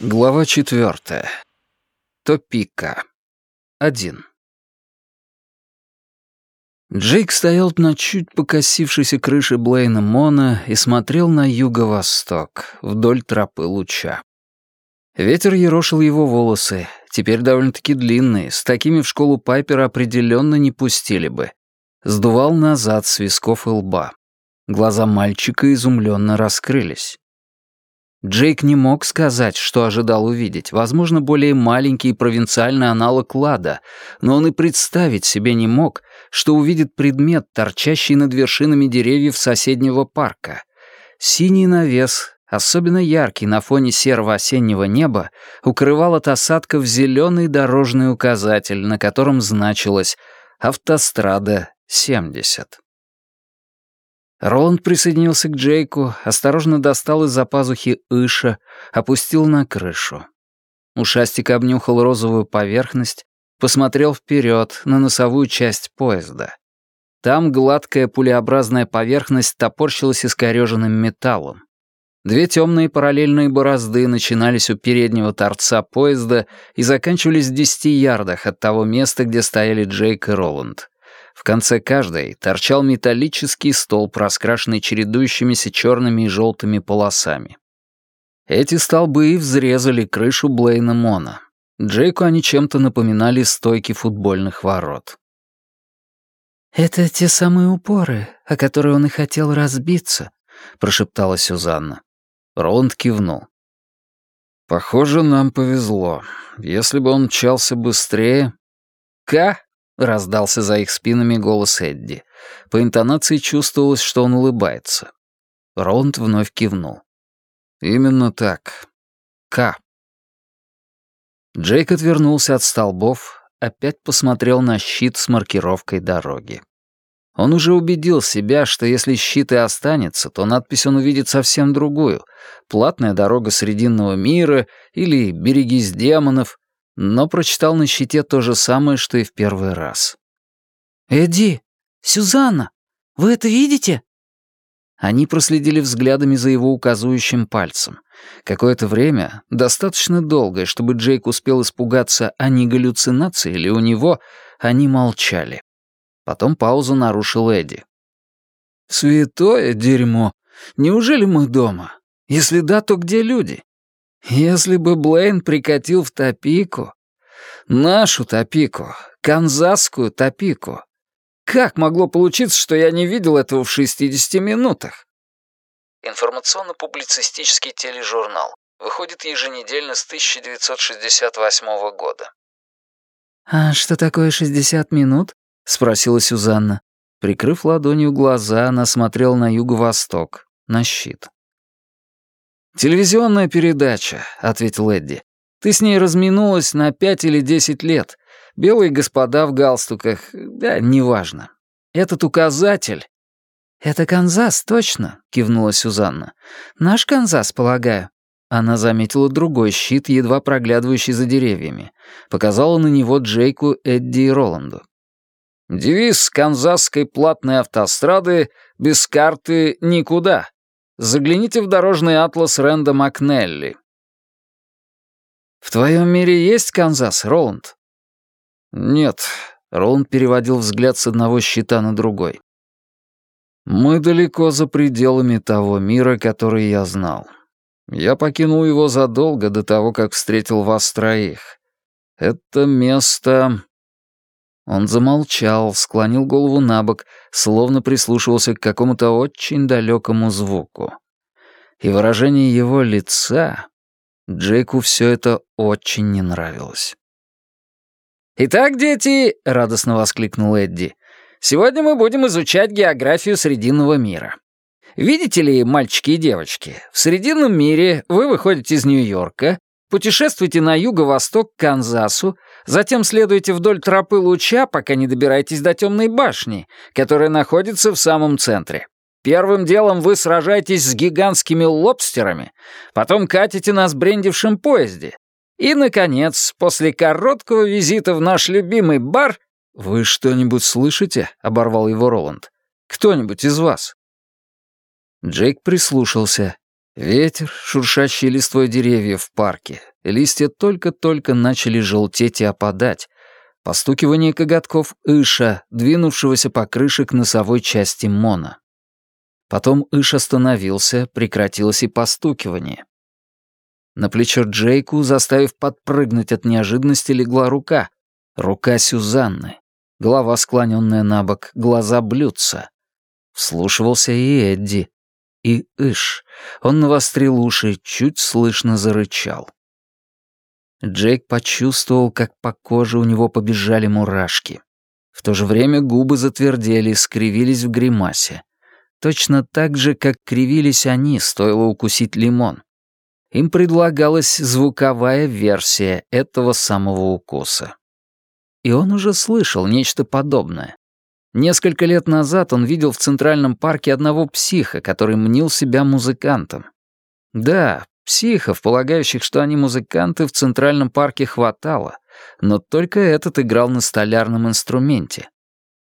Глава четвертая. Топика. Один. Джейк стоял на чуть покосившейся крыше Блейна Мона и смотрел на юго-восток, вдоль тропы луча. Ветер ерошил его волосы, теперь довольно-таки длинные, с такими в школу Пайпера определенно не пустили бы. Сдувал назад с висков и лба. Глаза мальчика изумленно раскрылись. Джейк не мог сказать, что ожидал увидеть. Возможно, более маленький провинциальный аналог Лада, но он и представить себе не мог, что увидит предмет, торчащий над вершинами деревьев соседнего парка. Синий навес, особенно яркий на фоне серого осеннего неба, укрывал от осадков зеленый дорожный указатель, на котором значилось «Автострада 70». Роланд присоединился к Джейку, осторожно достал из-за пазухи Иша, опустил на крышу. Ушастик обнюхал розовую поверхность, посмотрел вперед на носовую часть поезда. Там гладкая пулеобразная поверхность топорщилась искореженным металлом. Две темные параллельные борозды начинались у переднего торца поезда и заканчивались в десяти ярдах от того места, где стояли Джейк и Роланд. В конце каждой торчал металлический столб, раскрашенный чередующимися черными и желтыми полосами. Эти столбы и взрезали крышу Блейна Мона. Джейку они чем-то напоминали стойки футбольных ворот. «Это те самые упоры, о которые он и хотел разбиться», — прошептала Сюзанна. Роланд кивнул. «Похоже, нам повезло. Если бы он мчался быстрее...» «Ка?» — раздался за их спинами голос Эдди. По интонации чувствовалось, что он улыбается. Роланд вновь кивнул. «Именно так. К». Джейк отвернулся от столбов, опять посмотрел на щит с маркировкой дороги. Он уже убедил себя, что если щит и останется, то надпись он увидит совсем другую — «Платная дорога Срединного мира» или «Берегись демонов», но прочитал на щите то же самое, что и в первый раз. «Эдди! Сюзанна! Вы это видите?» Они проследили взглядами за его указывающим пальцем. Какое-то время, достаточно долгое, чтобы Джейк успел испугаться, а не галлюцинации или у него, они молчали. Потом паузу нарушил Эдди. «Святое дерьмо! Неужели мы дома? Если да, то где люди? Если бы Блейн прикатил в Топику, нашу Топику, канзасскую Топику, как могло получиться, что я не видел этого в 60 минутах? Информационно-публицистический тележурнал. Выходит еженедельно с 1968 года. «А что такое 60 минут?» — спросила Сюзанна. Прикрыв ладонью глаза, она смотрела на юго-восток, на щит. «Телевизионная передача», — ответил Эдди. «Ты с ней разминулась на пять или десять лет. Белые господа в галстуках, да, неважно. Этот указатель...» «Это Канзас, точно», — кивнула Сюзанна. «Наш Канзас, полагаю». Она заметила другой щит, едва проглядывающий за деревьями. Показала на него Джейку, Эдди и Роланду. «Девиз канзасской платной автострады «Без карты никуда», Загляните в дорожный атлас Рэнда Макнелли. «В твоем мире есть Канзас, Роланд?» «Нет», — Роланд переводил взгляд с одного щита на другой. «Мы далеко за пределами того мира, который я знал. Я покинул его задолго до того, как встретил вас троих. Это место...» Он замолчал, склонил голову на бок, словно прислушивался к какому-то очень далекому звуку. И выражение его лица... Джейку все это очень не нравилось. «Итак, дети!» — радостно воскликнул Эдди. «Сегодня мы будем изучать географию Срединного мира. Видите ли, мальчики и девочки, в Срединном мире вы выходите из Нью-Йорка, путешествуйте на юго-восток к Канзасу, затем следуйте вдоль тропы луча, пока не добираетесь до темной башни, которая находится в самом центре. Первым делом вы сражаетесь с гигантскими лобстерами, потом катите на сбрендившем поезде. И, наконец, после короткого визита в наш любимый бар... «Вы что-нибудь слышите?» — оборвал его Роланд. «Кто-нибудь из вас?» Джейк прислушался. Ветер, шуршащий листвой деревьев в парке. Листья только-только начали желтеть и опадать. Постукивание коготков Иша, двинувшегося по крыше к носовой части Мона. Потом Иш остановился, прекратилось и постукивание. На плечо Джейку, заставив подпрыгнуть от неожиданности, легла рука. Рука Сюзанны. Голова склоненная на бок, глаза блюдца. Вслушивался и Эдди. И Иш. Он навострил уши, чуть слышно зарычал. Джейк почувствовал, как по коже у него побежали мурашки. В то же время губы затвердели, скривились в гримасе. Точно так же, как кривились они, стоило укусить лимон. Им предлагалась звуковая версия этого самого укуса. И он уже слышал нечто подобное. Несколько лет назад он видел в Центральном парке одного психа, который мнил себя музыкантом. Да, психов, полагающих, что они музыканты, в Центральном парке хватало, но только этот играл на столярном инструменте.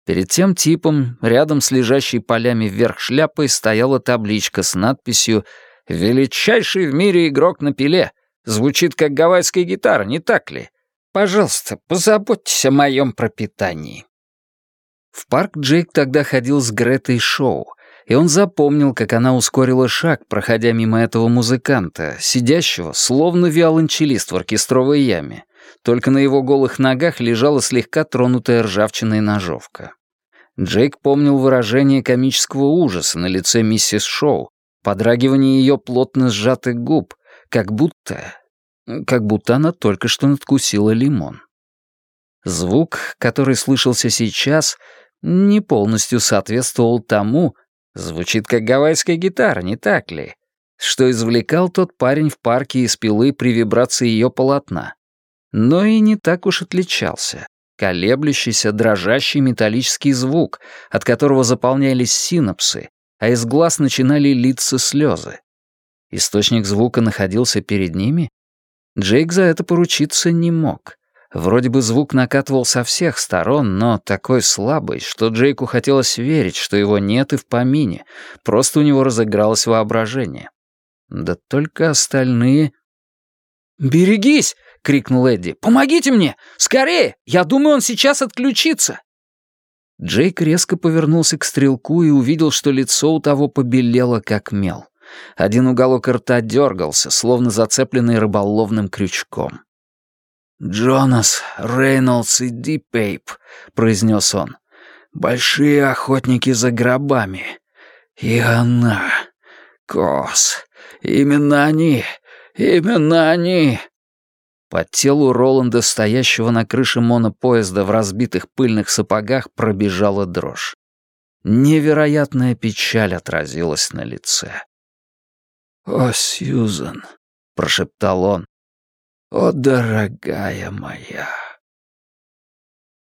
Перед тем типом, рядом с лежащей полями вверх шляпой, стояла табличка с надписью «Величайший в мире игрок на пиле». Звучит как гавайская гитара, не так ли? Пожалуйста, позаботьтесь о моем пропитании. В парк Джейк тогда ходил с Гретой Шоу, и он запомнил, как она ускорила шаг, проходя мимо этого музыканта, сидящего, словно виолончелист в оркестровой яме. Только на его голых ногах лежала слегка тронутая ржавчиной ножовка. Джейк помнил выражение комического ужаса на лице миссис Шоу, подрагивание ее плотно сжатых губ, как будто... как будто она только что надкусила лимон. Звук, который слышался сейчас, не полностью соответствовал тому, звучит как гавайская гитара, не так ли, что извлекал тот парень в парке из пилы при вибрации ее полотна. Но и не так уж отличался колеблющийся, дрожащий металлический звук, от которого заполнялись синапсы, а из глаз начинали литься слезы. Источник звука находился перед ними? Джейк за это поручиться не мог. Вроде бы звук накатывал со всех сторон, но такой слабый, что Джейку хотелось верить, что его нет и в помине, просто у него разыгралось воображение. Да только остальные... «Берегись!» — крикнул Эдди. «Помогите мне! Скорее! Я думаю, он сейчас отключится!» Джейк резко повернулся к стрелку и увидел, что лицо у того побелело, как мел. Один уголок рта дергался, словно зацепленный рыболовным крючком. «Джонас, Рейнольдс и Дипейп», — произнес он. «Большие охотники за гробами. И она. Кос. Именно они. Именно они. По телу Роланда, стоящего на крыше монопоезда в разбитых пыльных сапогах, пробежала дрожь. Невероятная печаль отразилась на лице. «О, Сьюзан!» — прошептал он. «О, дорогая моя!»